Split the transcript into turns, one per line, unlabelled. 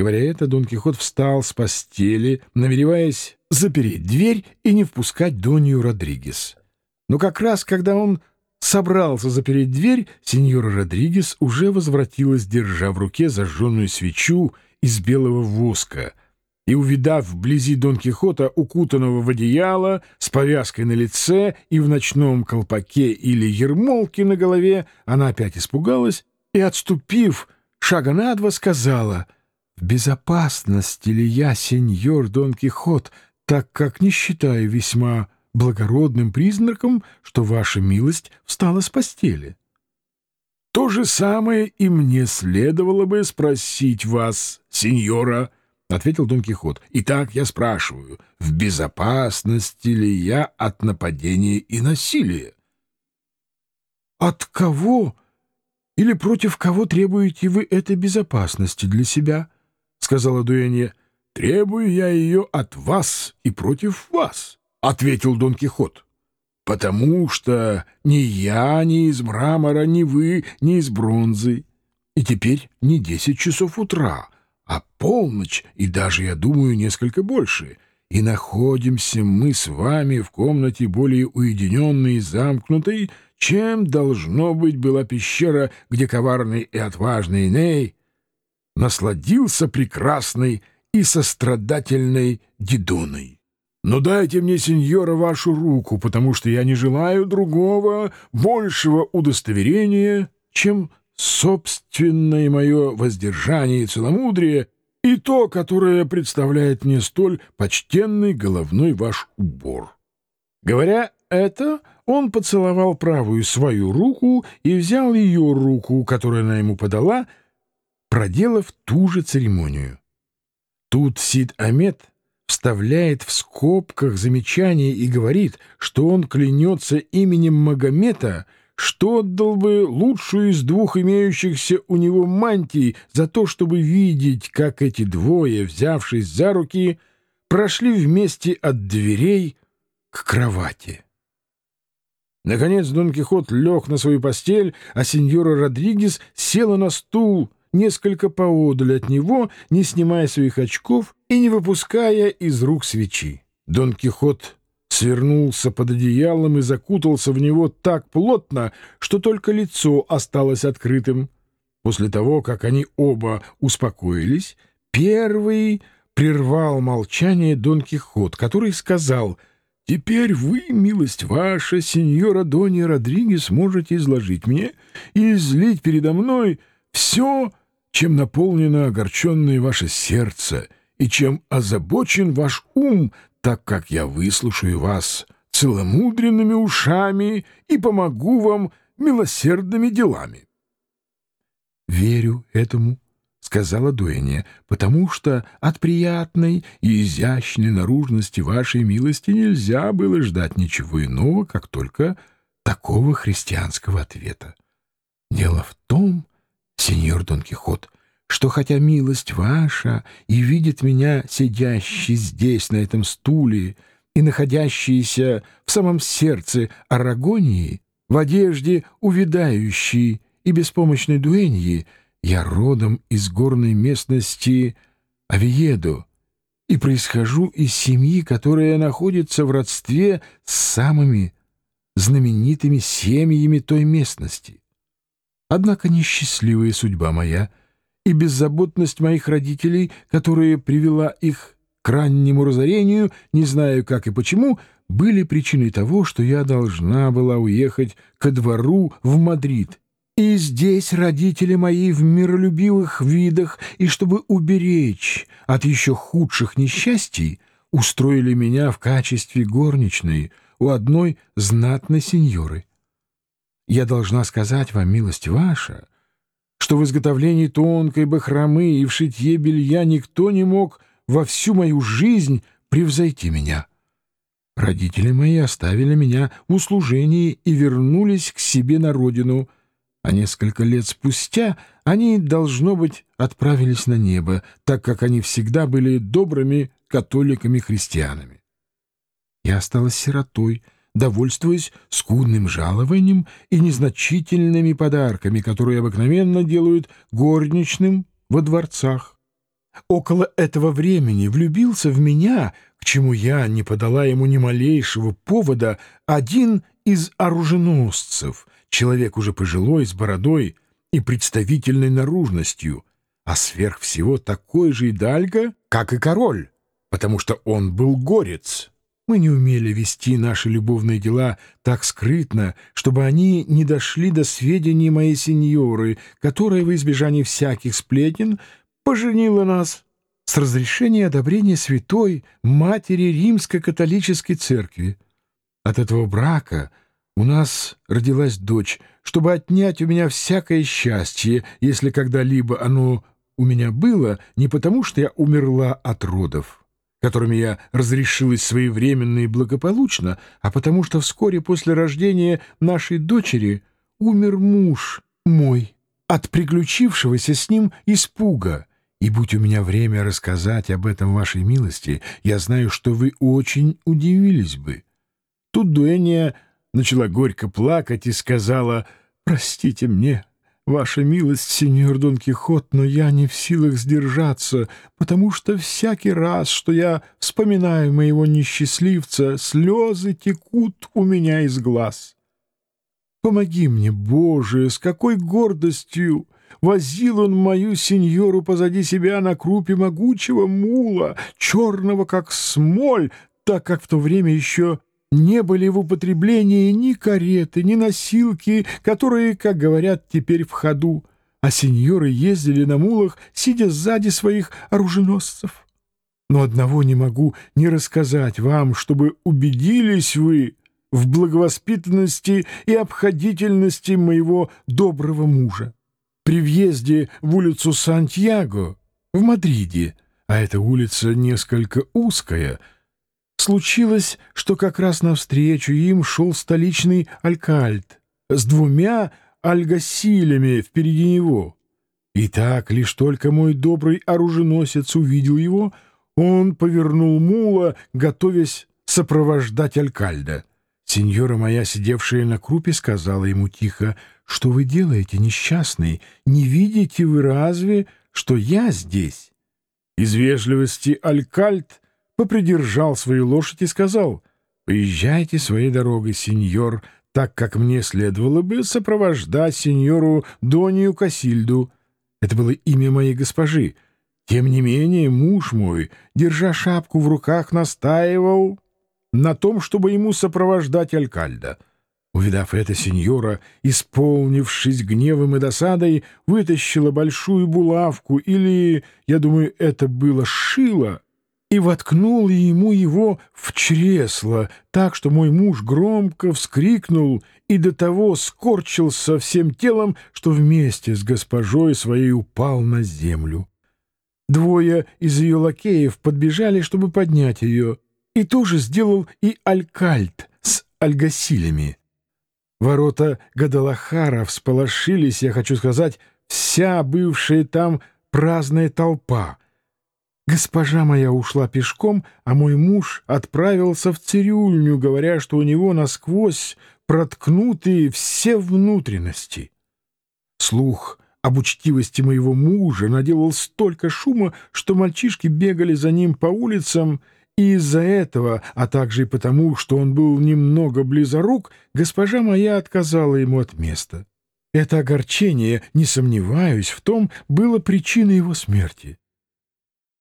Говоря это, Дон Кихот встал с постели, намереваясь запереть дверь и не впускать Донью Родригес. Но как раз, когда он собрался запереть дверь, сеньора Родригес уже возвратилась, держа в руке зажженную свечу из белого воска, и, увидав вблизи Дон Кихота, укутанного в одеяло, с повязкой на лице и в ночном колпаке или ермолке на голове, она опять испугалась и, отступив шага на два, сказала — в безопасности ли я, сеньор Дон Кихот, так как не считаю весьма благородным признаком, что ваша милость встала с постели? — То же самое и мне следовало бы спросить вас, сеньора, — ответил Дон Кихот. — Итак, я спрашиваю, в безопасности ли я от нападения и насилия? — От кого или против кого требуете вы этой безопасности для себя? —— сказала Дуэнья. — Требую я ее от вас и против вас, — ответил Дон Кихот. — Потому что ни я, ни из мрамора, ни вы, ни из бронзы. И теперь не десять часов утра, а полночь, и даже, я думаю, несколько больше. И находимся мы с вами в комнате более уединенной и замкнутой, чем, должно быть, была пещера, где коварный и отважный Ней насладился прекрасной и сострадательной Дидоной. Но дайте мне, сеньора, вашу руку, потому что я не желаю другого, большего удостоверения, чем собственное мое воздержание и целомудрие и то, которое представляет мне столь почтенный головной ваш убор. Говоря это, он поцеловал правую свою руку и взял ее руку, которую она ему подала, — проделав ту же церемонию. Тут Сид Амет вставляет в скобках замечание и говорит, что он клянется именем Магомета, что отдал бы лучшую из двух имеющихся у него мантий за то, чтобы видеть, как эти двое, взявшись за руки, прошли вместе от дверей к кровати. Наконец Дон Кихот лег на свою постель, а сеньора Родригес села на стул — несколько поодаль от него, не снимая своих очков и не выпуская из рук свечи. Дон Кихот свернулся под одеялом и закутался в него так плотно, что только лицо осталось открытым. После того, как они оба успокоились, первый прервал молчание Дон Кихот, который сказал «Теперь вы, милость ваша, сеньора Донья Родригес, можете изложить мне и излить передо мной все, чем наполнено огорченное ваше сердце и чем озабочен ваш ум, так как я выслушаю вас целомудренными ушами и помогу вам милосердными делами. — Верю этому, — сказала Дуэния, — потому что от приятной и изящной наружности вашей милости нельзя было ждать ничего иного, как только такого христианского ответа. Дело в том, сеньор Дон Кихот, что хотя милость ваша и видит меня сидящий здесь, на этом стуле, и находящийся в самом сердце Арагонии, в одежде увядающей и беспомощной дуэньи, я родом из горной местности Авиедо и происхожу из семьи, которая находится в родстве с самыми знаменитыми семьями той местности. Однако несчастливая судьба моя и беззаботность моих родителей, которая привела их к раннему разорению, не знаю как и почему, были причиной того, что я должна была уехать ко двору в Мадрид. И здесь родители мои в миролюбивых видах, и чтобы уберечь от еще худших несчастий, устроили меня в качестве горничной у одной знатной сеньоры. Я должна сказать вам, милость ваша, что в изготовлении тонкой бахромы и в шитье белья никто не мог во всю мою жизнь превзойти меня. Родители мои оставили меня в услужении и вернулись к себе на родину, а несколько лет спустя они, должно быть, отправились на небо, так как они всегда были добрыми католиками-христианами. Я осталась сиротой, довольствуясь скудным жалованием и незначительными подарками, которые обыкновенно делают горничным во дворцах. около этого времени влюбился в меня, к чему я не подала ему ни малейшего повода, один из оруженосцев, человек уже пожилой, с бородой и представительной наружностью, а сверх всего такой же идальго, как и король, потому что он был горец. Мы не умели вести наши любовные дела так скрытно, чтобы они не дошли до сведений моей сеньоры, которая в избежании всяких сплетен поженила нас с разрешения и одобрения святой матери римско-католической церкви. От этого брака у нас родилась дочь, чтобы отнять у меня всякое счастье, если когда-либо оно у меня было, не потому что я умерла от родов которыми я разрешилась своевременно и благополучно, а потому что вскоре после рождения нашей дочери умер муж мой от приключившегося с ним испуга. И будь у меня время рассказать об этом вашей милости, я знаю, что вы очень удивились бы. Тут Дуэния начала горько плакать и сказала «Простите мне, «Ваша милость, сеньор Дон Кихот, но я не в силах сдержаться, потому что всякий раз, что я вспоминаю моего несчастливца, слезы текут у меня из глаз. Помоги мне, Боже, с какой гордостью!» Возил он мою сеньору позади себя на крупе могучего мула, черного как смоль, так как в то время еще не были в употреблении ни кареты, ни носилки, которые, как говорят, теперь в ходу, а сеньоры ездили на мулах, сидя сзади своих оруженосцев. Но одного не могу не рассказать вам, чтобы убедились вы в благовоспитанности и обходительности моего доброго мужа. При въезде в улицу Сантьяго в Мадриде, а эта улица несколько узкая — Случилось, что как раз навстречу им шел столичный алькальд с двумя альгасилями впереди него. И так, лишь только мой добрый оруженосец увидел его, он повернул мула, готовясь сопровождать алькальда. Сеньора моя, сидевшая на крупе, сказала ему тихо, «Что вы делаете, несчастный? Не видите вы разве, что я здесь?» Из вежливости алькальд попридержал свою лошадь и сказал, «Поезжайте своей дорогой, сеньор, так как мне следовало бы сопровождать сеньору Донию Касильду. Это было имя моей госпожи. Тем не менее, муж мой, держа шапку в руках, настаивал на том, чтобы ему сопровождать Алькальда». Увидав это, сеньора, исполнившись гневом и досадой, вытащила большую булавку или, я думаю, это было шило, и воткнул ему его в чресло, так что мой муж громко вскрикнул и до того скорчился всем телом, что вместе с госпожой своей упал на землю. Двое из ее лакеев подбежали, чтобы поднять ее, и тоже сделал и Алькальт с альгасилями. Ворота Гадалахара всполошились, я хочу сказать, вся бывшая там праздная толпа — Госпожа моя ушла пешком, а мой муж отправился в цирюльню, говоря, что у него насквозь проткнуты все внутренности. Слух об учтивости моего мужа наделал столько шума, что мальчишки бегали за ним по улицам, и из-за этого, а также и потому, что он был немного близорук, госпожа моя отказала ему от места. Это огорчение, не сомневаюсь в том, было причиной его смерти.